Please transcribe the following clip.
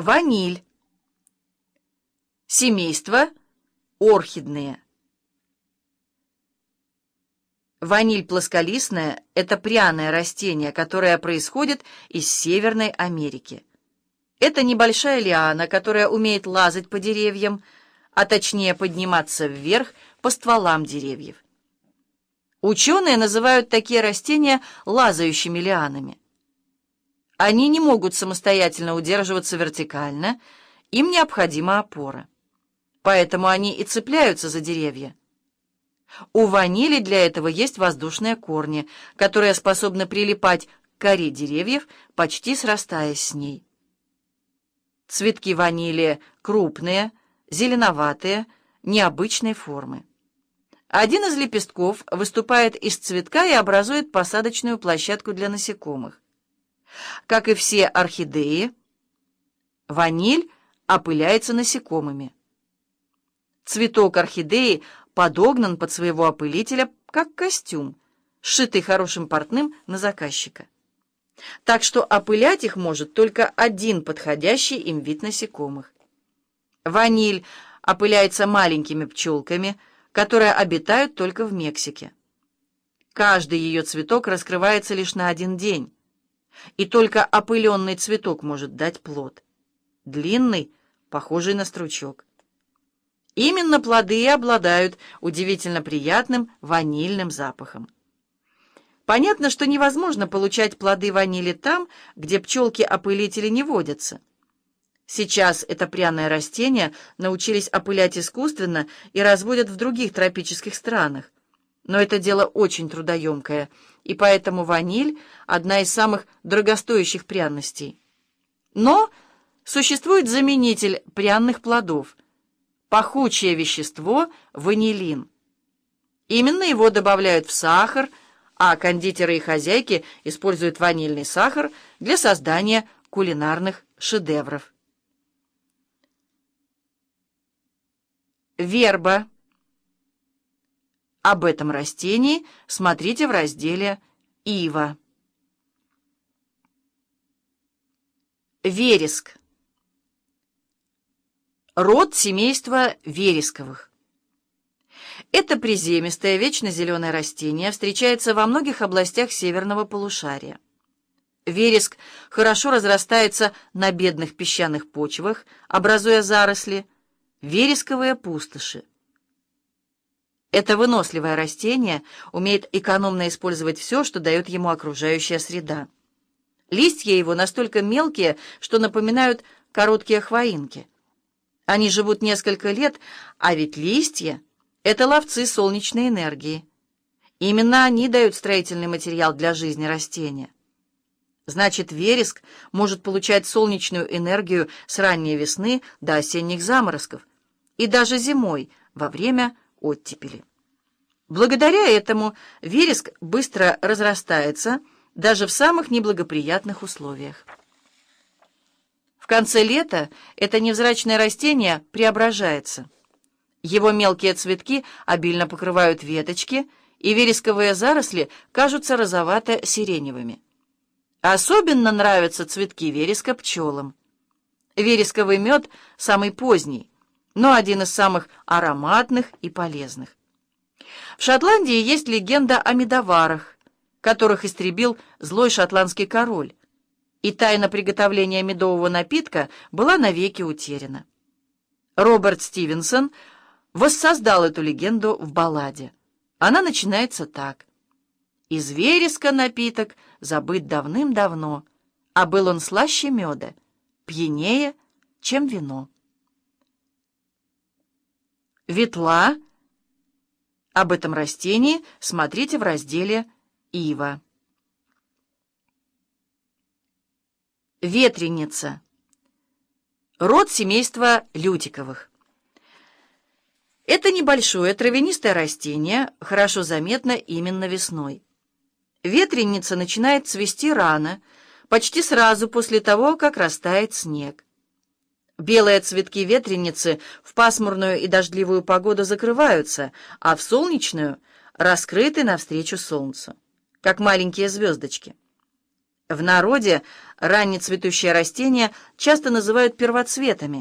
Ваниль. Семейство орхидные. Ваниль плосколистная – это пряное растение, которое происходит из Северной Америки. Это небольшая лиана, которая умеет лазать по деревьям, а точнее подниматься вверх по стволам деревьев. Ученые называют такие растения лазающими лианами. Они не могут самостоятельно удерживаться вертикально, им необходима опора. Поэтому они и цепляются за деревья. У ванили для этого есть воздушные корни, которые способны прилипать к коре деревьев, почти срастаясь с ней. Цветки ванили крупные, зеленоватые, необычной формы. Один из лепестков выступает из цветка и образует посадочную площадку для насекомых. Как и все орхидеи, ваниль опыляется насекомыми. Цветок орхидеи подогнан под своего опылителя, как костюм, сшитый хорошим портным на заказчика. Так что опылять их может только один подходящий им вид насекомых. Ваниль опыляется маленькими пчелками, которые обитают только в Мексике. Каждый ее цветок раскрывается лишь на один день и только опыленный цветок может дать плод. Длинный, похожий на стручок. Именно плоды и обладают удивительно приятным ванильным запахом. Понятно, что невозможно получать плоды ванили там, где пчелки-опылители не водятся. Сейчас это пряное растение научились опылять искусственно и разводят в других тропических странах. Но это дело очень трудоемкое, и поэтому ваниль – одна из самых дорогостоящих пряностей. Но существует заменитель пряных плодов – пахучее вещество – ванилин. Именно его добавляют в сахар, а кондитеры и хозяйки используют ванильный сахар для создания кулинарных шедевров. Верба – об этом растении смотрите в разделе «Ива». Вереск. Род семейства вересковых. Это приземистое, вечно зеленое растение встречается во многих областях северного полушария. Вереск хорошо разрастается на бедных песчаных почвах, образуя заросли, вересковые пустоши. Это выносливое растение умеет экономно использовать все, что дает ему окружающая среда. Листья его настолько мелкие, что напоминают короткие хвоинки. Они живут несколько лет, а ведь листья — это ловцы солнечной энергии. Именно они дают строительный материал для жизни растения. Значит, вереск может получать солнечную энергию с ранней весны до осенних заморозков и даже зимой во время оттепели. Благодаря этому вереск быстро разрастается даже в самых неблагоприятных условиях. В конце лета это невзрачное растение преображается. Его мелкие цветки обильно покрывают веточки, и вересковые заросли кажутся розовато-сиреневыми. Особенно нравятся цветки вереска пчелам. Вересковый мед самый поздний, но один из самых ароматных и полезных. В Шотландии есть легенда о медоварах, которых истребил злой шотландский король, и тайна приготовления медового напитка была навеки утеряна. Роберт Стивенсон воссоздал эту легенду в балладе. Она начинается так. «Из вереска напиток забыт давным-давно, а был он слаще меда, пьянее, чем вино». Ветла — об этом растении смотрите в разделе «Ива». Ветреница. Род семейства лютиковых. Это небольшое травянистое растение, хорошо заметно именно весной. Ветреница начинает цвести рано, почти сразу после того, как растает снег. Белые цветки ветреницы в пасмурную и дождливую погоду закрываются, а в солнечную раскрыты навстречу солнцу, как маленькие звездочки. В народе раннецветущие растения часто называют первоцветами,